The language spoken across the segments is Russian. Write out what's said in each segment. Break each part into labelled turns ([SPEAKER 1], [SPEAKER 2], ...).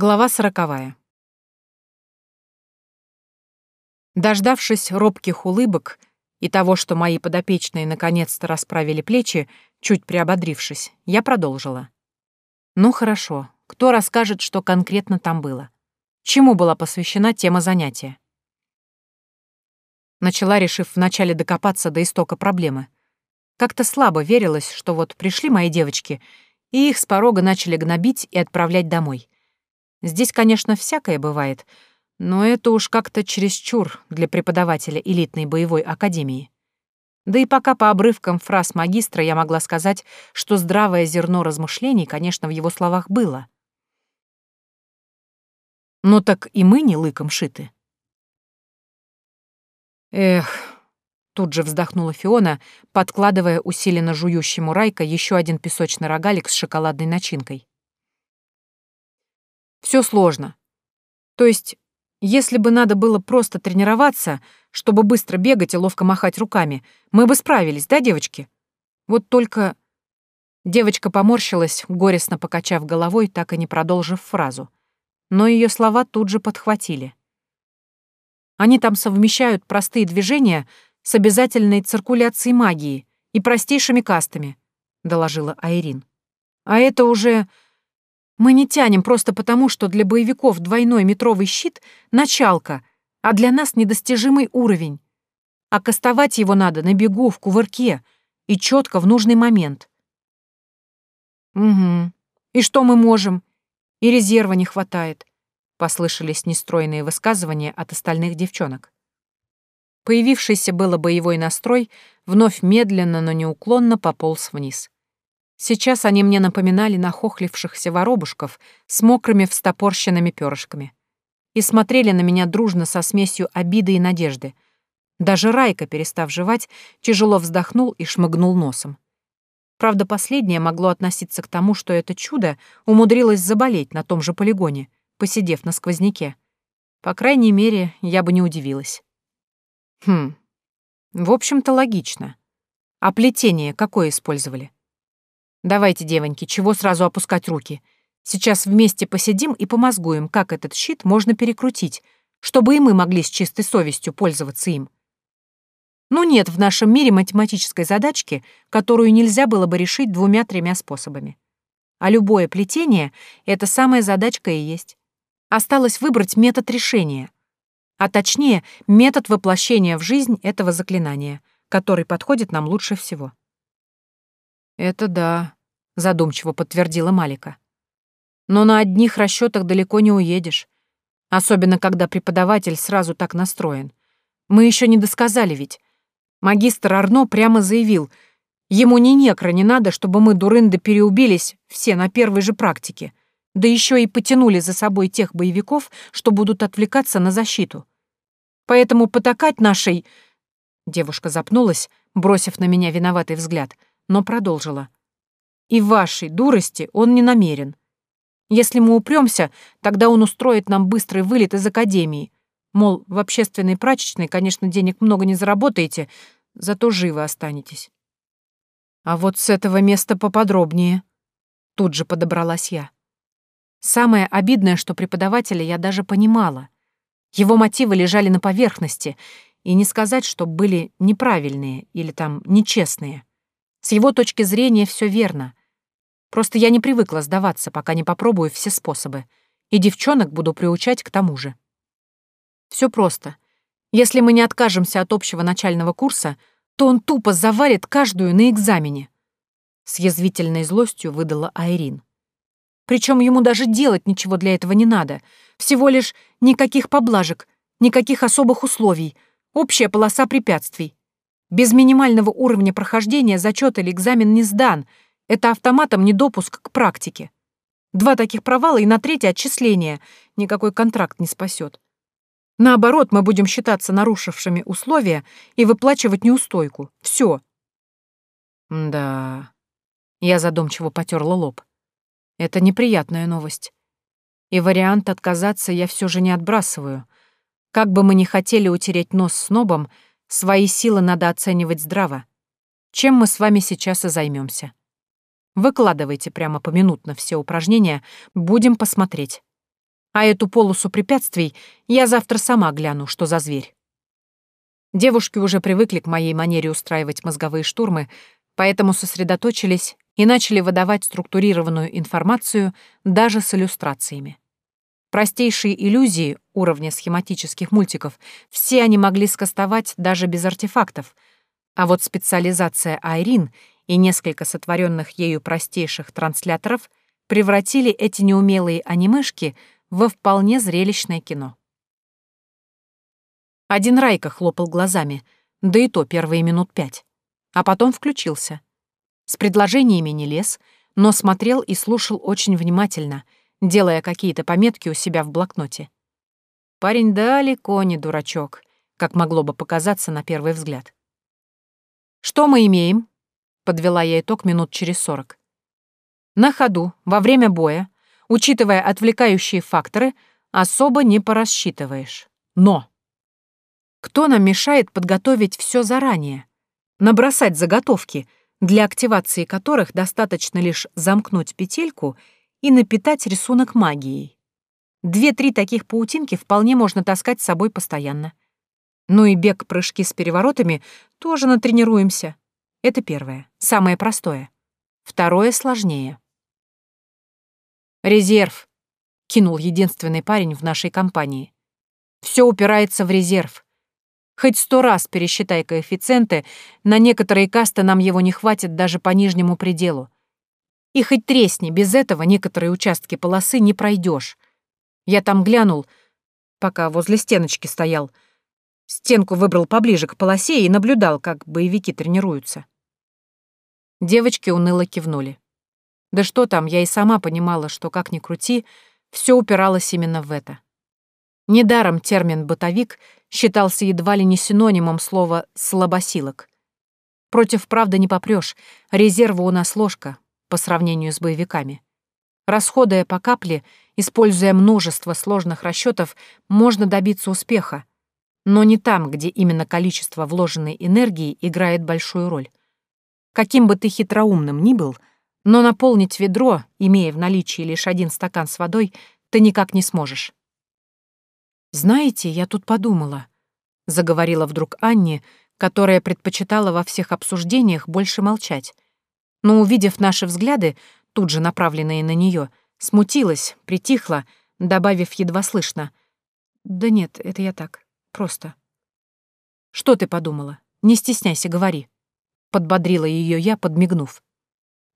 [SPEAKER 1] Глава сороковая. Дождавшись робких улыбок и того, что мои подопечные наконец-то расправили плечи, чуть приободрившись, я продолжила. Ну хорошо, кто расскажет, что конкретно там было? Чему была посвящена тема занятия? Начала, решив вначале докопаться до истока проблемы. Как-то слабо верилось, что вот пришли мои девочки, и их с порога начали гнобить и отправлять домой — Здесь, конечно, всякое бывает, но это уж как-то чересчур для преподавателя элитной боевой академии. Да и пока по обрывкам фраз магистра я могла сказать, что здравое зерно размышлений, конечно, в его словах было. Но так и мы не лыком шиты. Эх, тут же вздохнула Фиона, подкладывая усиленно жующему Райка еще один песочный рогалик с шоколадной начинкой. Все сложно. То есть, если бы надо было просто тренироваться, чтобы быстро бегать и ловко махать руками, мы бы справились, да, девочки? Вот только... Девочка поморщилась, горестно покачав головой, так и не продолжив фразу. Но ее слова тут же подхватили. Они там совмещают простые движения с обязательной циркуляцией магии и простейшими кастами, доложила Айрин. А это уже мы не тянем просто потому, что для боевиков двойной метровый щит — началка, а для нас недостижимый уровень. А кастовать его надо на бегу, в кувырке и четко в нужный момент. «Угу. И что мы можем? И резерва не хватает», — послышались нестройные высказывания от остальных девчонок. Появившийся было боевой настрой вновь медленно, но неуклонно пополз вниз. Сейчас они мне напоминали нахохлившихся воробушков с мокрыми встопорщенными перышками. И смотрели на меня дружно со смесью обиды и надежды. Даже Райка, перестав жевать, тяжело вздохнул и шмыгнул носом. Правда, последнее могло относиться к тому, что это чудо умудрилось заболеть на том же полигоне, посидев на сквозняке. По крайней мере, я бы не удивилась. Хм, в общем-то, логично. А плетение какое использовали? Давайте, девоньки, чего сразу опускать руки? Сейчас вместе посидим и помозгуем, как этот щит можно перекрутить, чтобы и мы могли с чистой совестью пользоваться им. Ну нет в нашем мире математической задачки, которую нельзя было бы решить двумя-тремя способами. А любое плетение — это самая задачка и есть. Осталось выбрать метод решения, а точнее, метод воплощения в жизнь этого заклинания, который подходит нам лучше всего. «Это да», — задумчиво подтвердила Малика. «Но на одних расчетах далеко не уедешь, особенно когда преподаватель сразу так настроен. Мы еще не досказали ведь. Магистр Арно прямо заявил, ему ни некро не надо, чтобы мы, дурынды, переубились все на первой же практике, да еще и потянули за собой тех боевиков, что будут отвлекаться на защиту. Поэтому потакать нашей...» Девушка запнулась, бросив на меня виноватый взгляд — но продолжила. «И вашей дурости он не намерен. Если мы упрёмся, тогда он устроит нам быстрый вылет из академии. Мол, в общественной прачечной, конечно, денег много не заработаете, зато живы останетесь». «А вот с этого места поподробнее», — тут же подобралась я. Самое обидное, что преподавателя я даже понимала. Его мотивы лежали на поверхности, и не сказать, что были неправильные или там нечестные. С его точки зрения все верно. Просто я не привыкла сдаваться, пока не попробую все способы. И девчонок буду приучать к тому же. Все просто. Если мы не откажемся от общего начального курса, то он тупо завалит каждую на экзамене. С язвительной злостью выдала Айрин. Причем ему даже делать ничего для этого не надо. Всего лишь никаких поблажек, никаких особых условий, общая полоса препятствий. Без минимального уровня прохождения зачет или экзамен не сдан. Это автоматом недопуск к практике. Два таких провала и на третье отчисление. Никакой контракт не спасет. Наоборот, мы будем считаться нарушившими условия и выплачивать неустойку. Все. Да. Я задумчиво потерла лоб. Это неприятная новость. И вариант отказаться я все же не отбрасываю. Как бы мы ни хотели утереть нос снобом, Свои силы надо оценивать здраво. Чем мы с вами сейчас и займемся. Выкладывайте прямо поминутно все упражнения, будем посмотреть. А эту полосу препятствий я завтра сама гляну, что за зверь. Девушки уже привыкли к моей манере устраивать мозговые штурмы, поэтому сосредоточились и начали выдавать структурированную информацию даже с иллюстрациями. Простейшие иллюзии уровня схематических мультиков все они могли скостовать даже без артефактов, а вот специализация Айрин и несколько сотворенных ею простейших трансляторов превратили эти неумелые анимешки во вполне зрелищное кино. Один Райка хлопал глазами, да и то первые минут пять, а потом включился. С предложениями не лез, но смотрел и слушал очень внимательно, делая какие-то пометки у себя в блокноте. Парень далеко не дурачок, как могло бы показаться на первый взгляд. «Что мы имеем?» — подвела я итог минут через сорок. На ходу, во время боя, учитывая отвлекающие факторы, особо не порассчитываешь. Но! Кто нам мешает подготовить все заранее? Набросать заготовки, для активации которых достаточно лишь замкнуть петельку и напитать рисунок магией. Две-три таких паутинки вполне можно таскать с собой постоянно. Ну и бег-прыжки с переворотами тоже натренируемся. Это первое, самое простое. Второе сложнее. «Резерв», — кинул единственный парень в нашей компании. «Все упирается в резерв. Хоть сто раз пересчитай коэффициенты, на некоторые касты нам его не хватит даже по нижнему пределу. И хоть тресни, без этого некоторые участки полосы не пройдешь. Я там глянул, пока возле стеночки стоял. Стенку выбрал поближе к полосе и наблюдал, как боевики тренируются. Девочки уныло кивнули. Да что там, я и сама понимала, что, как ни крути, все упиралось именно в это. Недаром термин «бытовик» считался едва ли не синонимом слова «слабосилок». Против правды не попрёшь, резерва у нас ложка по сравнению с боевиками. Расходуя по капле, используя множество сложных расчетов, можно добиться успеха, но не там, где именно количество вложенной энергии играет большую роль. Каким бы ты хитроумным ни был — но наполнить ведро, имея в наличии лишь один стакан с водой, ты никак не сможешь. «Знаете, я тут подумала», — заговорила вдруг Анни, которая предпочитала во всех обсуждениях больше молчать. Но, увидев наши взгляды, тут же направленные на нее, смутилась, притихла, добавив едва слышно. «Да нет, это я так, просто». «Что ты подумала? Не стесняйся, говори», — подбодрила ее я, подмигнув.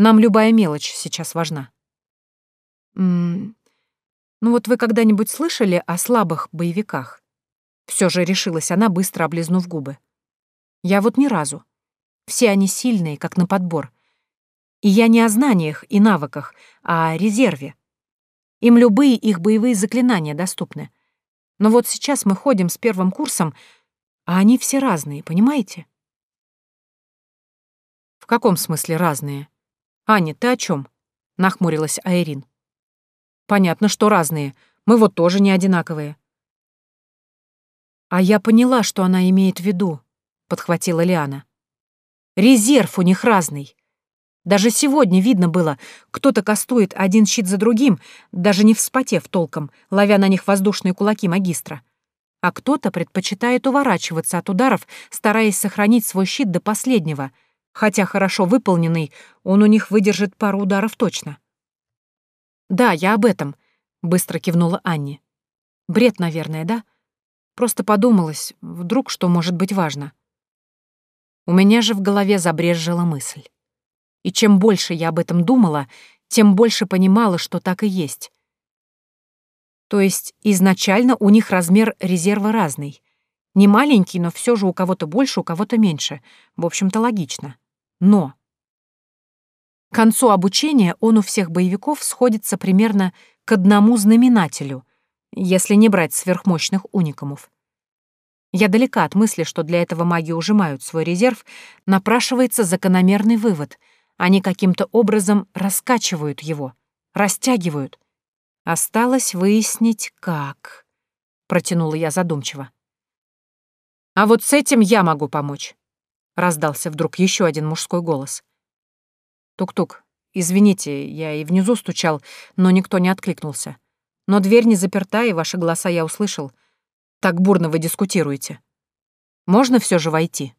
[SPEAKER 1] Нам любая мелочь сейчас важна. М ну вот вы когда-нибудь слышали о слабых боевиках? Все же решилась она, быстро облизнув губы. Я вот ни разу. Все они сильные, как на подбор. И я не о знаниях и навыках, а о резерве. Им любые их боевые заклинания доступны. Но вот сейчас мы ходим с первым курсом, а они все разные, понимаете? В каком смысле разные? «Аня, ты о чем? нахмурилась Айрин. «Понятно, что разные. Мы вот тоже не одинаковые». «А я поняла, что она имеет в виду», — подхватила Лиана. «Резерв у них разный. Даже сегодня видно было, кто-то кастует один щит за другим, даже не вспотев толком, ловя на них воздушные кулаки магистра. А кто-то предпочитает уворачиваться от ударов, стараясь сохранить свой щит до последнего — Хотя хорошо выполненный, он у них выдержит пару ударов точно. «Да, я об этом», — быстро кивнула Анни. «Бред, наверное, да? Просто подумалось, вдруг что может быть важно». У меня же в голове забрежжила мысль. И чем больше я об этом думала, тем больше понимала, что так и есть. То есть изначально у них размер резерва разный. Не маленький, но все же у кого-то больше, у кого-то меньше. В общем-то, логично. Но к концу обучения он у всех боевиков сходится примерно к одному знаменателю, если не брать сверхмощных уникумов. Я далека от мысли, что для этого маги ужимают свой резерв, напрашивается закономерный вывод. Они каким-то образом раскачивают его, растягивают. Осталось выяснить, как. Протянула я задумчиво. А вот с этим я могу помочь раздался вдруг еще один мужской голос. Тук-тук. Извините, я и внизу стучал, но никто не откликнулся. Но дверь не заперта, и ваши голоса я услышал. Так бурно вы дискутируете. Можно все же войти?»